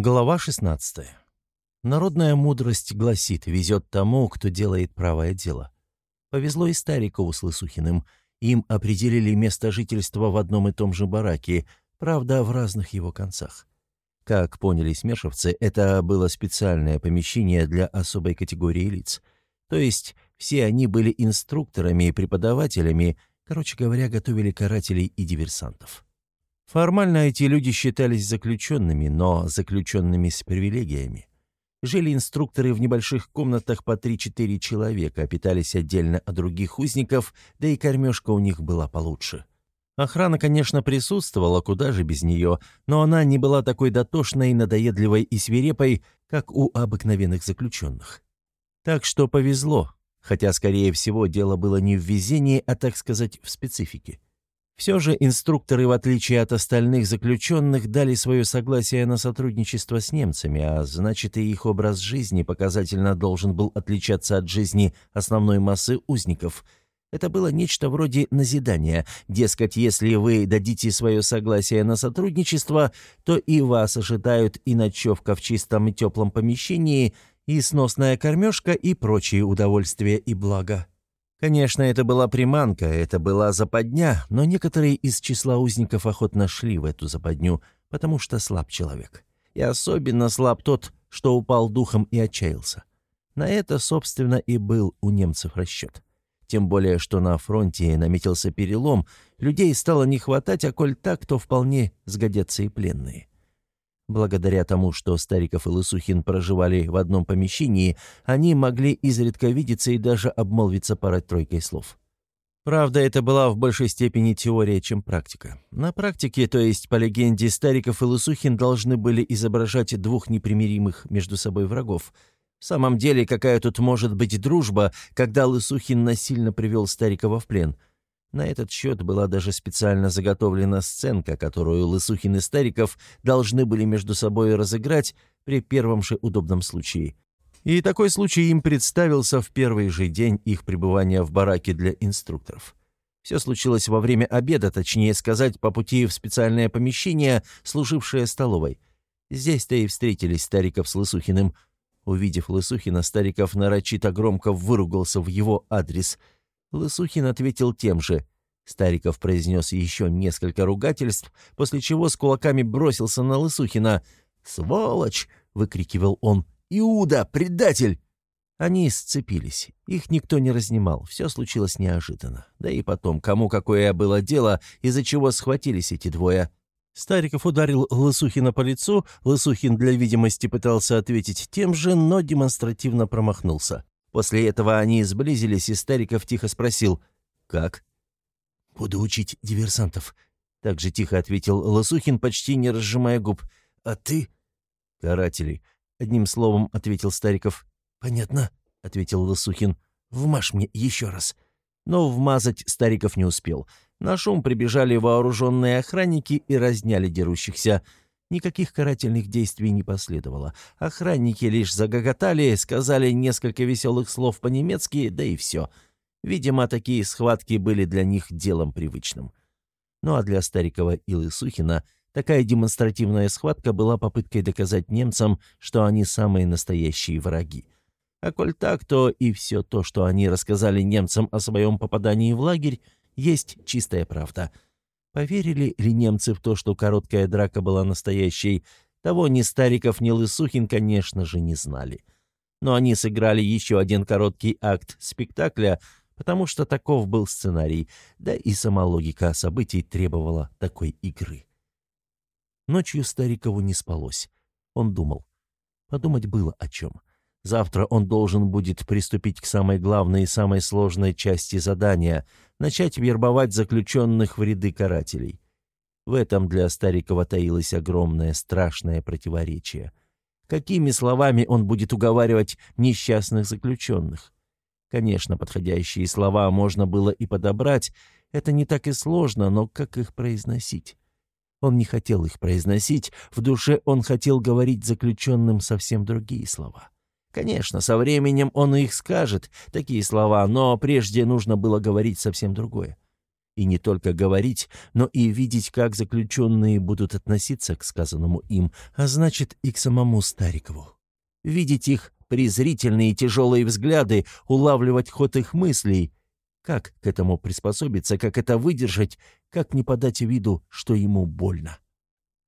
Глава 16. Народная мудрость гласит, везет тому, кто делает правое дело. Повезло и Старикову с Лысухиным. Им определили место жительства в одном и том же бараке, правда, в разных его концах. Как поняли смешивцы, это было специальное помещение для особой категории лиц. То есть все они были инструкторами и преподавателями, короче говоря, готовили карателей и диверсантов. Формально эти люди считались заключенными, но заключенными с привилегиями. Жили инструкторы в небольших комнатах по 3-4 человека, питались отдельно от других узников, да и кормежка у них была получше. Охрана, конечно, присутствовала, куда же без нее, но она не была такой дотошной, надоедливой и свирепой, как у обыкновенных заключенных. Так что повезло, хотя, скорее всего, дело было не в везении, а, так сказать, в специфике. Все же инструкторы, в отличие от остальных заключенных, дали свое согласие на сотрудничество с немцами, а значит и их образ жизни показательно должен был отличаться от жизни основной массы узников. Это было нечто вроде назидания. Дескать, если вы дадите свое согласие на сотрудничество, то и вас ожидают и ночевка в чистом и теплом помещении, и сносная кормежка, и прочие удовольствия и блага. Конечно, это была приманка, это была западня, но некоторые из числа узников охотно шли в эту западню, потому что слаб человек. И особенно слаб тот, что упал духом и отчаялся. На это, собственно, и был у немцев расчет. Тем более, что на фронте наметился перелом, людей стало не хватать, а коль так, то вполне сгодятся и пленные. Благодаря тому, что Стариков и Лысухин проживали в одном помещении, они могли изредка видеться и даже обмолвиться парой-тройкой слов. Правда, это была в большей степени теория, чем практика. На практике, то есть по легенде, Стариков и Лысухин должны были изображать двух непримиримых между собой врагов. В самом деле, какая тут может быть дружба, когда Лысухин насильно привел Старикова в плен – на этот счет была даже специально заготовлена сценка, которую Лысухин и Стариков должны были между собой разыграть при первом же удобном случае. И такой случай им представился в первый же день их пребывания в бараке для инструкторов. Все случилось во время обеда, точнее сказать, по пути в специальное помещение, служившее столовой. Здесь-то и встретились Стариков с Лысухиным. Увидев Лысухина, Стариков нарочито громко выругался в его адрес – Лысухин ответил тем же. Стариков произнес еще несколько ругательств, после чего с кулаками бросился на Лысухина. «Сволочь!» — выкрикивал он. «Иуда, предатель!» Они сцепились. Их никто не разнимал. Все случилось неожиданно. Да и потом, кому какое было дело, из-за чего схватились эти двое. Стариков ударил Лысухина по лицу. Лысухин для видимости пытался ответить тем же, но демонстративно промахнулся. После этого они сблизились, и Стариков тихо спросил «Как?» «Буду учить диверсантов», — так же тихо ответил Лосухин, почти не разжимая губ. «А ты?» «Каратели», — одним словом ответил Стариков. «Понятно», — ответил Лосухин. «Вмажь мне еще раз». Но вмазать Стариков не успел. На шум прибежали вооруженные охранники и разняли дерущихся. Никаких карательных действий не последовало. Охранники лишь загоготали, сказали несколько веселых слов по-немецки, да и все. Видимо, такие схватки были для них делом привычным. Ну а для Старикова и Лысухина такая демонстративная схватка была попыткой доказать немцам, что они самые настоящие враги. А коль так, то и все то, что они рассказали немцам о своем попадании в лагерь, есть чистая правда — Поверили ли немцы в то, что короткая драка была настоящей? Того ни Стариков, ни Лысухин, конечно же, не знали. Но они сыграли еще один короткий акт спектакля, потому что таков был сценарий, да и сама логика событий требовала такой игры. Ночью Старикову не спалось. Он думал. Подумать было о чем. Завтра он должен будет приступить к самой главной и самой сложной части задания — начать вербовать заключенных в ряды карателей. В этом для Старикова таилось огромное страшное противоречие. Какими словами он будет уговаривать несчастных заключенных? Конечно, подходящие слова можно было и подобрать, это не так и сложно, но как их произносить? Он не хотел их произносить, в душе он хотел говорить заключенным совсем другие слова. Конечно, со временем он их скажет, такие слова, но прежде нужно было говорить совсем другое. И не только говорить, но и видеть, как заключенные будут относиться к сказанному им, а значит и к самому Старикову. Видеть их презрительные тяжелые взгляды, улавливать ход их мыслей. Как к этому приспособиться, как это выдержать, как не подать виду, что ему больно.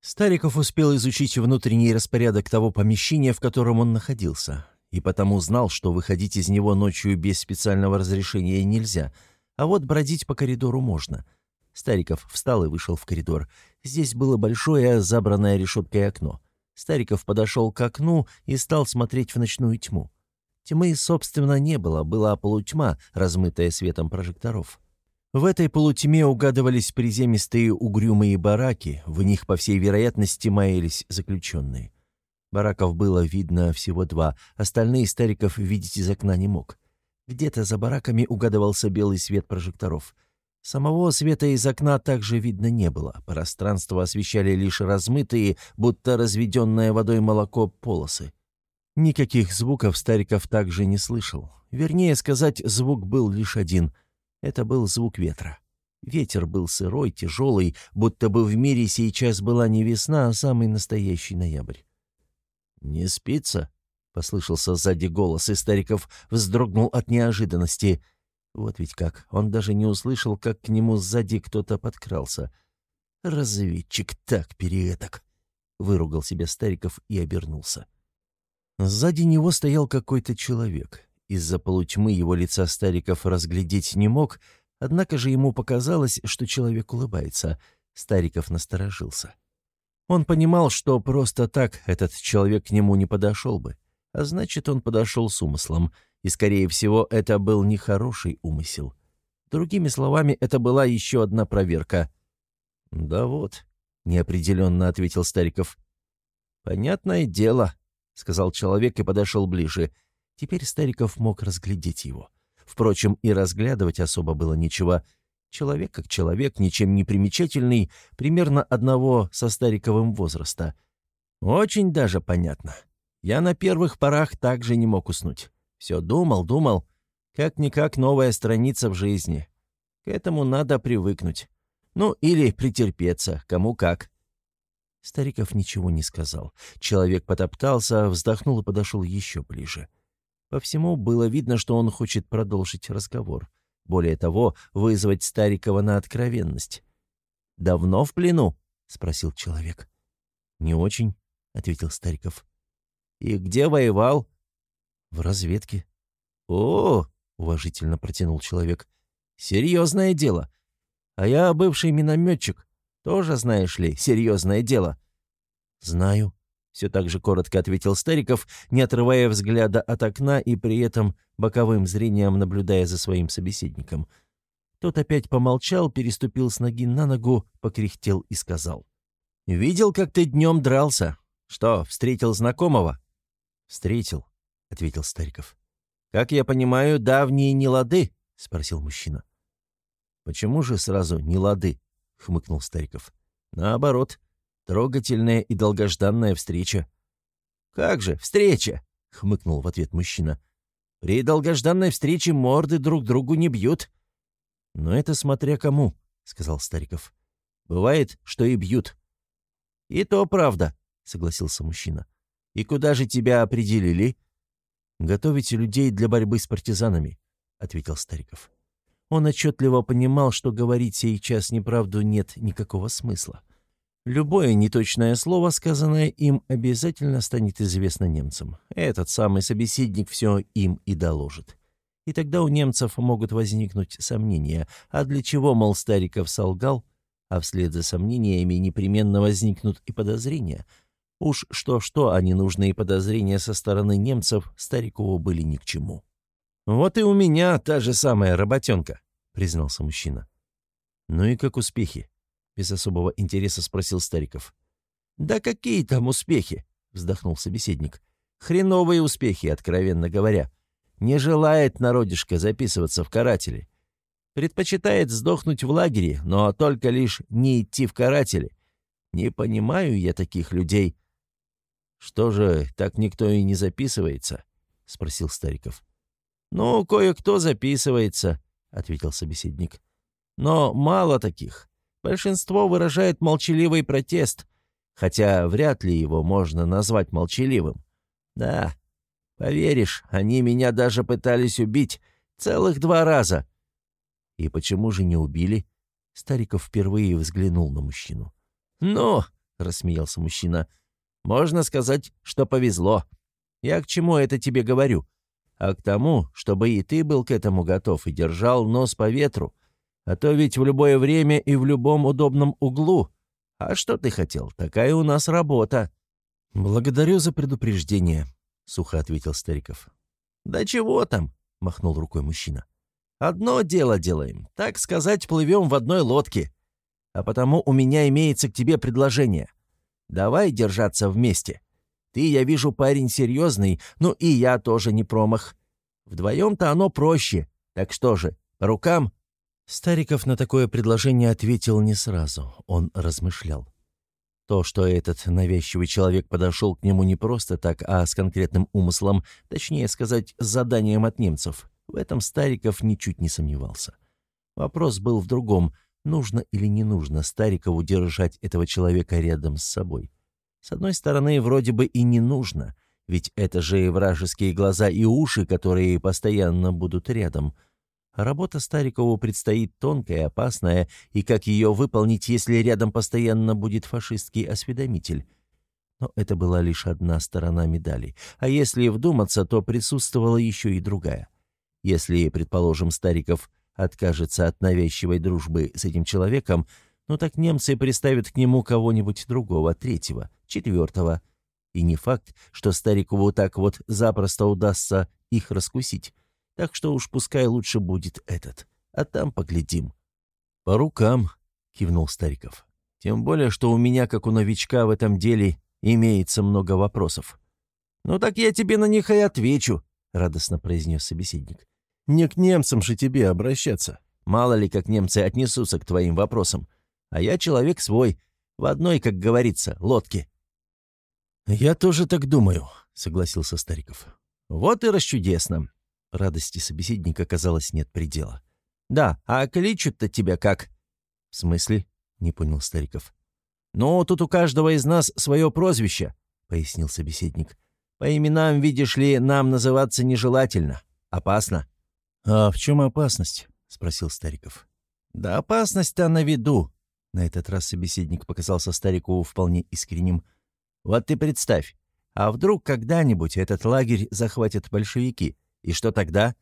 Стариков успел изучить внутренний распорядок того помещения, в котором он находился, и потому знал, что выходить из него ночью без специального разрешения нельзя, а вот бродить по коридору можно. Стариков встал и вышел в коридор. Здесь было большое, забранное решеткой окно. Стариков подошел к окну и стал смотреть в ночную тьму. Тьмы, собственно, не было, была полутьма, размытая светом прожекторов. В этой полутьме угадывались приземистые угрюмые бараки, в них, по всей вероятности, маялись заключенные. Бараков было видно всего два, остальные стариков видеть из окна не мог. Где-то за бараками угадывался белый свет прожекторов. Самого света из окна также видно не было, пространство освещали лишь размытые, будто разведенное водой молоко, полосы. Никаких звуков стариков также не слышал. Вернее сказать, звук был лишь один — это был звук ветра. Ветер был сырой, тяжелый, будто бы в мире сейчас была не весна, а самый настоящий ноябрь. «Не спится?» — послышался сзади голос, и Стариков вздрогнул от неожиданности. Вот ведь как, он даже не услышал, как к нему сзади кто-то подкрался. «Разведчик так переэтак!» — выругал себя Стариков и обернулся. Сзади него стоял какой-то человек. Из-за полутьмы его лица Стариков разглядеть не мог, однако же ему показалось, что человек улыбается. Стариков насторожился. Он понимал, что просто так этот человек к нему не подошел бы. А значит, он подошел с умыслом, и, скорее всего, это был нехороший умысел. Другими словами, это была еще одна проверка. «Да вот», — неопределенно ответил Стариков. «Понятное дело», — сказал человек и подошел ближе — Теперь Стариков мог разглядеть его. Впрочем, и разглядывать особо было нечего. Человек как человек, ничем не примечательный, примерно одного со Стариковым возраста. Очень даже понятно. Я на первых порах также не мог уснуть. Все думал, думал. Как-никак новая страница в жизни. К этому надо привыкнуть. Ну, или претерпеться, кому как. Стариков ничего не сказал. Человек потоптался, вздохнул и подошел еще ближе. По всему было видно, что он хочет продолжить разговор. Более того, вызвать Старикова на откровенность. «Давно в плену?» — спросил человек. «Не очень», — ответил Стариков. «И где воевал?» «В разведке». «О!» — уважительно протянул человек. «Серьезное дело. А я бывший минометчик. Тоже, знаешь ли, серьезное дело». «Знаю», все так же коротко ответил Стариков, не отрывая взгляда от окна и при этом боковым зрением наблюдая за своим собеседником. Тот опять помолчал, переступил с ноги на ногу, покряхтел и сказал. «Видел, как ты днем дрался? Что, встретил знакомого?» «Встретил», — ответил Стариков. «Как я понимаю, давние нелады?» — спросил мужчина. «Почему же сразу нелады?» — хмыкнул Стариков. «Наоборот, Трогательная и долгожданная встреча. «Как же, встреча!» — хмыкнул в ответ мужчина. «При долгожданной встрече морды друг другу не бьют». «Но это смотря кому», — сказал Стариков. «Бывает, что и бьют». «И то правда», — согласился мужчина. «И куда же тебя определили?» «Готовите людей для борьбы с партизанами», — ответил Стариков. Он отчетливо понимал, что говорить сейчас неправду нет никакого смысла. Любое неточное слово, сказанное им, обязательно станет известно немцам. Этот самый собеседник все им и доложит. И тогда у немцев могут возникнуть сомнения, а для чего, мол, Стариков солгал, а вслед за сомнениями непременно возникнут и подозрения. Уж что-что, а ненужные подозрения со стороны немцев Старикову были ни к чему. «Вот и у меня та же самая работенка», — признался мужчина. «Ну и как успехи?» Без особого интереса спросил Стариков. «Да какие там успехи?» — вздохнул собеседник. «Хреновые успехи, откровенно говоря. Не желает народишко записываться в каратели. Предпочитает сдохнуть в лагере, но только лишь не идти в каратели. Не понимаю я таких людей». «Что же, так никто и не записывается?» — спросил Стариков. «Ну, кое-кто записывается», — ответил собеседник. Но мало таких. Большинство выражает молчаливый протест, хотя вряд ли его можно назвать молчаливым. Да, поверишь, они меня даже пытались убить целых два раза. И почему же не убили? Стариков впервые взглянул на мужчину. «Ну, — рассмеялся мужчина, — можно сказать, что повезло. Я к чему это тебе говорю? А к тому, чтобы и ты был к этому готов и держал нос по ветру. А то ведь в любое время и в любом удобном углу. А что ты хотел? Такая у нас работа». «Благодарю за предупреждение», — сухо ответил Стариков. «Да чего там?» — махнул рукой мужчина. «Одно дело делаем, так сказать, плывем в одной лодке. А потому у меня имеется к тебе предложение. Давай держаться вместе. Ты, я вижу, парень серьезный, ну и я тоже не промах. Вдвоем-то оно проще. Так что же, по рукам?» Стариков на такое предложение ответил не сразу. Он размышлял. То, что этот навязчивый человек подошел к нему не просто так, а с конкретным умыслом, точнее сказать, заданием от немцев, в этом Стариков ничуть не сомневался. Вопрос был в другом, нужно или не нужно Старикову держать этого человека рядом с собой. С одной стороны, вроде бы и не нужно, ведь это же вражеские глаза и уши, которые постоянно будут рядом – Работа Старикову предстоит тонкая, опасная, и как ее выполнить, если рядом постоянно будет фашистский осведомитель? Но это была лишь одна сторона медали. А если вдуматься, то присутствовала еще и другая. Если, предположим, Стариков откажется от навязчивой дружбы с этим человеком, ну так немцы приставят к нему кого-нибудь другого, третьего, четвертого. И не факт, что Старикову так вот запросто удастся их раскусить. Так что уж пускай лучше будет этот. А там поглядим». «По рукам», — кивнул Стариков. «Тем более, что у меня, как у новичка в этом деле, имеется много вопросов». «Ну так я тебе на них и отвечу», — радостно произнес собеседник. «Не к немцам же тебе обращаться. Мало ли, как немцы отнесутся к твоим вопросам. А я человек свой, в одной, как говорится, лодке». «Я тоже так думаю», — согласился Стариков. «Вот и расчудесно. Радости собеседника, казалось, нет предела. «Да, а кличут-то тебя как?» «В смысле?» — не понял Стариков. «Ну, тут у каждого из нас свое прозвище», — пояснил собеседник. «По именам, видишь ли, нам называться нежелательно. Опасно». «А в чем опасность?» — спросил Стариков. «Да опасность-то на виду», — на этот раз собеседник показался Старикову вполне искренним. «Вот ты представь, а вдруг когда-нибудь этот лагерь захватят большевики?» И что тогда?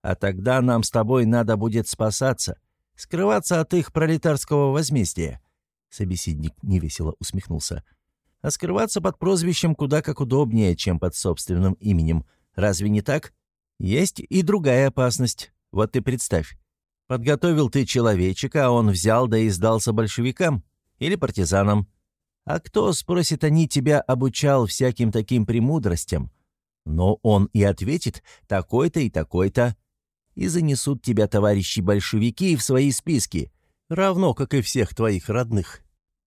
А тогда нам с тобой надо будет спасаться, скрываться от их пролетарского возмездия. Собеседник невесело усмехнулся. А скрываться под прозвищем куда как удобнее, чем под собственным именем. Разве не так? Есть и другая опасность. Вот ты представь. Подготовил ты человечека, а он взял да и сдался большевикам или партизанам. А кто, спросит они, тебя обучал всяким таким премудростям? Но он и ответит «такой-то и такой-то». И занесут тебя товарищи большевики в свои списки, равно как и всех твоих родных.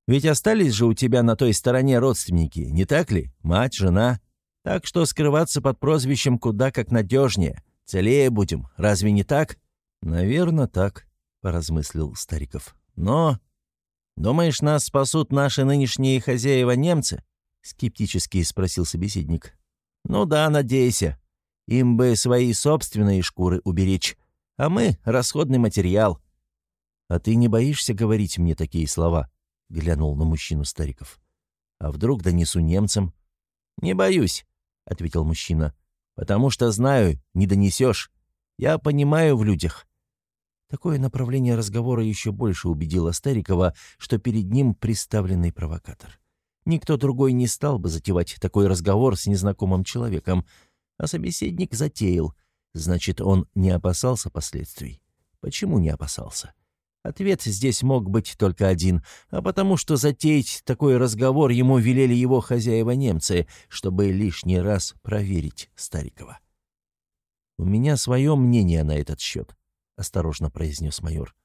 Ведь остались же у тебя на той стороне родственники, не так ли? Мать, жена. Так что скрываться под прозвищем куда как надежнее. Целее будем, разве не так? Наверное, так, поразмыслил Стариков. Но... Думаешь, нас спасут наши нынешние хозяева немцы? Скептически спросил собеседник. «Ну да, надейся. Им бы свои собственные шкуры уберечь, а мы — расходный материал». «А ты не боишься говорить мне такие слова?» — глянул на мужчину Стариков. «А вдруг донесу немцам?» «Не боюсь», — ответил мужчина, — «потому что знаю, не донесешь. Я понимаю в людях». Такое направление разговора еще больше убедило Старикова, что перед ним приставленный провокатор. Никто другой не стал бы затевать такой разговор с незнакомым человеком, а собеседник затеял. Значит, он не опасался последствий. Почему не опасался? Ответ здесь мог быть только один, а потому что затеять такой разговор ему велели его хозяева-немцы, чтобы лишний раз проверить Старикова. «У меня свое мнение на этот счет», — осторожно произнес майор.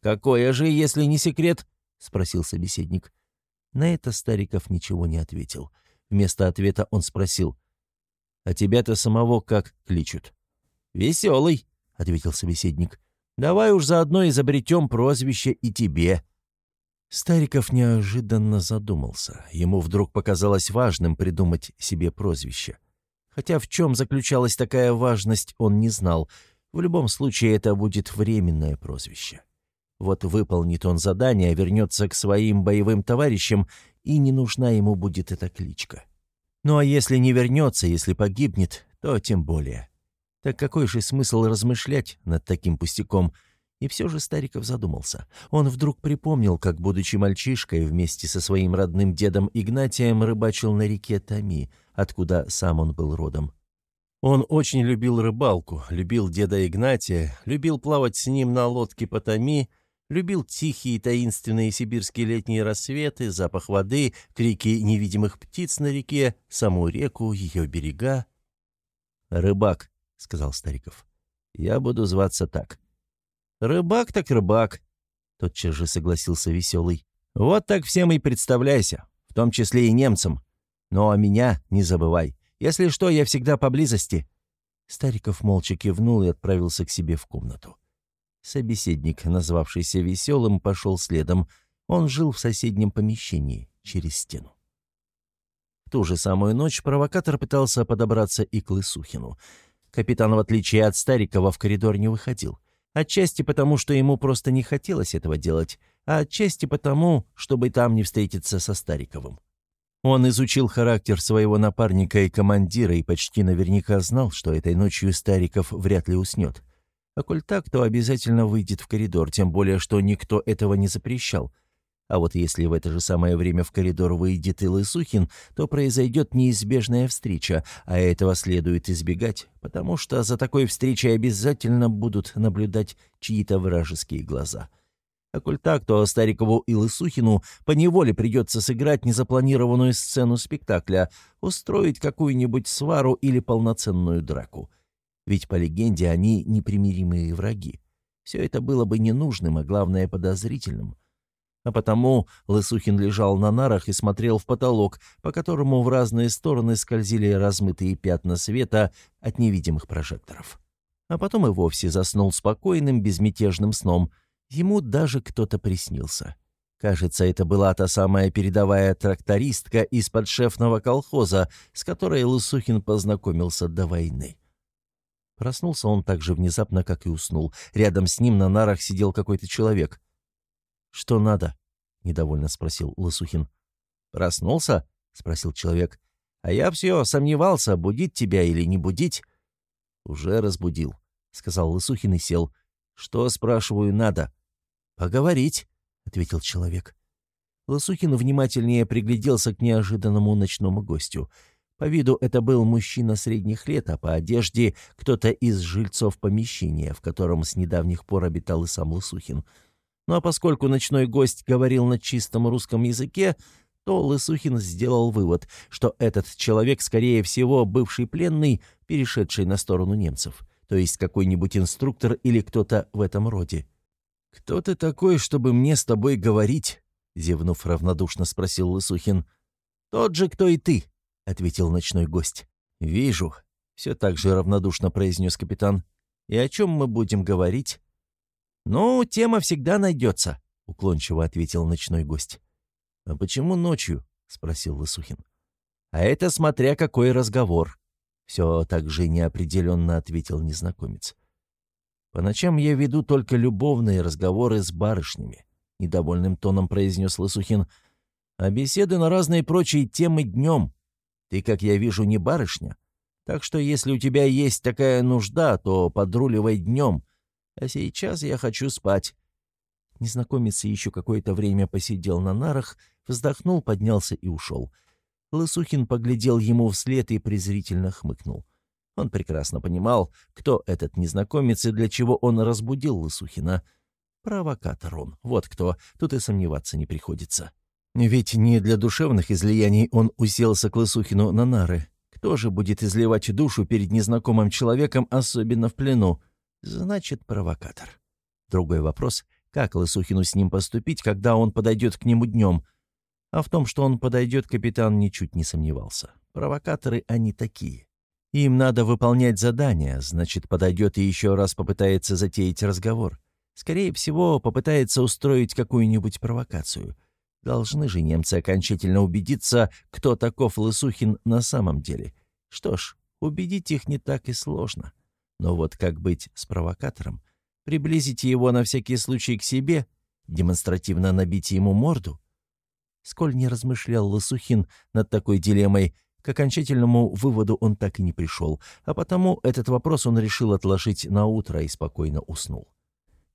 «Какое же, если не секрет?» — спросил собеседник. На это Стариков ничего не ответил. Вместо ответа он спросил. «А тебя-то самого как кличут?» «Веселый», — ответил собеседник. Давай уж заодно изобретем прозвище и тебе». Стариков неожиданно задумался. Ему вдруг показалось важным придумать себе прозвище. Хотя в чем заключалась такая важность, он не знал. В любом случае, это будет временное прозвище. Вот выполнит он задание, вернется к своим боевым товарищам, и не нужна ему будет эта кличка. Ну а если не вернется, если погибнет, то тем более. Так какой же смысл размышлять над таким пустяком? И все же Стариков задумался. Он вдруг припомнил, как, будучи мальчишкой, вместе со своим родным дедом Игнатием рыбачил на реке Томи, откуда сам он был родом. Он очень любил рыбалку, любил деда Игнатия, любил плавать с ним на лодке по Томи, любил тихие таинственные сибирские летние рассветы, запах воды, крики невидимых птиц на реке, саму реку, ее берега. «Рыбак», — сказал Стариков. «Я буду зваться так». «Рыбак так рыбак», — тотчас же согласился Веселый. «Вот так всем и представляйся, в том числе и немцам. Но меня не забывай. Если что, я всегда поблизости». Стариков молча кивнул и отправился к себе в комнату. Собеседник, назвавшийся Веселым, пошел следом. Он жил в соседнем помещении, через стену. В ту же самую ночь провокатор пытался подобраться и к Лысухину. Капитан, в отличие от Старикова, в коридор не выходил. Отчасти потому, что ему просто не хотелось этого делать, а отчасти потому, чтобы там не встретиться со Стариковым. Он изучил характер своего напарника и командира и почти наверняка знал, что этой ночью Стариков вряд ли уснет. А коль так, то обязательно выйдет в коридор, тем более, что никто этого не запрещал. А вот если в это же самое время в коридор выйдет и Лысухин, то произойдет неизбежная встреча, а этого следует избегать, потому что за такой встречей обязательно будут наблюдать чьи-то вражеские глаза. А коль так, то Старикову и Лысухину поневоле придется сыграть незапланированную сцену спектакля, устроить какую-нибудь свару или полноценную драку. Ведь по легенде они непримиримые враги. Все это было бы ненужным, а главное подозрительным — а потому Лысухин лежал на нарах и смотрел в потолок, по которому в разные стороны скользили размытые пятна света от невидимых прожекторов. А потом и вовсе заснул спокойным, безмятежным сном. Ему даже кто-то приснился. Кажется, это была та самая передовая трактористка из подшефного колхоза, с которой Лысухин познакомился до войны. Проснулся он так же внезапно, как и уснул. Рядом с ним на нарах сидел какой-то человек. «Что надо?» — недовольно спросил Лысухин. «Проснулся?» — спросил человек. «А я все сомневался, будить тебя или не будить». «Уже разбудил», — сказал Лысухин и сел. «Что, спрашиваю, надо?» «Поговорить», — ответил человек. Лысухин внимательнее пригляделся к неожиданному ночному гостю. По виду это был мужчина средних лет, а по одежде кто-то из жильцов помещения, в котором с недавних пор обитал и сам Лысухин — ну а поскольку ночной гость говорил на чистом русском языке, то Лысухин сделал вывод, что этот человек, скорее всего, бывший пленный, перешедший на сторону немцев, то есть какой-нибудь инструктор или кто-то в этом роде. «Кто ты такой, чтобы мне с тобой говорить?» — зевнув равнодушно спросил Лысухин. «Тот же, кто и ты», — ответил ночной гость. «Вижу», — все так же равнодушно произнес капитан. «И о чем мы будем говорить?» «Ну, тема всегда найдется», — уклончиво ответил ночной гость. «А почему ночью?» — спросил Лысухин. «А это смотря какой разговор», — все так же неопределенно ответил незнакомец. «По ночам я веду только любовные разговоры с барышнями», — недовольным тоном произнес Лысухин. «А беседы на разные прочие темы днем. Ты, как я вижу, не барышня. Так что если у тебя есть такая нужда, то подруливай днем, а сейчас я хочу спать». Незнакомец еще какое-то время посидел на нарах, вздохнул, поднялся и ушел. Лысухин поглядел ему вслед и презрительно хмыкнул. Он прекрасно понимал, кто этот незнакомец и для чего он разбудил Лысухина. Провокатор он, вот кто, тут и сомневаться не приходится. Ведь не для душевных излияний он уселся к Лысухину на нары. Кто же будет изливать душу перед незнакомым человеком, особенно в плену? Значит, провокатор. Другой вопрос, как Лысухину с ним поступить, когда он подойдет к нему днем? А в том, что он подойдет, капитан ничуть не сомневался. Провокаторы они такие. Им надо выполнять задания, значит, подойдет и еще раз попытается затеять разговор. Скорее всего, попытается устроить какую-нибудь провокацию. Должны же немцы окончательно убедиться, кто таков Лысухин на самом деле. Что ж, убедить их не так и сложно. Но вот как быть с провокатором? Приблизить его на всякий случай к себе? Демонстративно набить ему морду? Сколь не размышлял Лысухин над такой дилеммой, к окончательному выводу он так и не пришел, а потому этот вопрос он решил отложить на утро и спокойно уснул.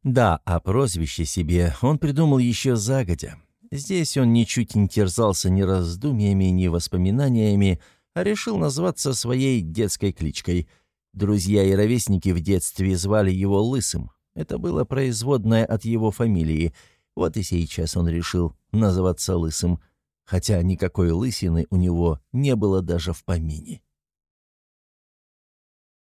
Да, а прозвище себе он придумал еще загодя. Здесь он ничуть не терзался ни раздумьями, ни воспоминаниями, а решил назваться своей детской кличкой. Друзья и ровесники в детстве звали его Лысым. Это было производное от его фамилии. Вот и сейчас он решил называться Лысым, хотя никакой лысины у него не было даже в помине.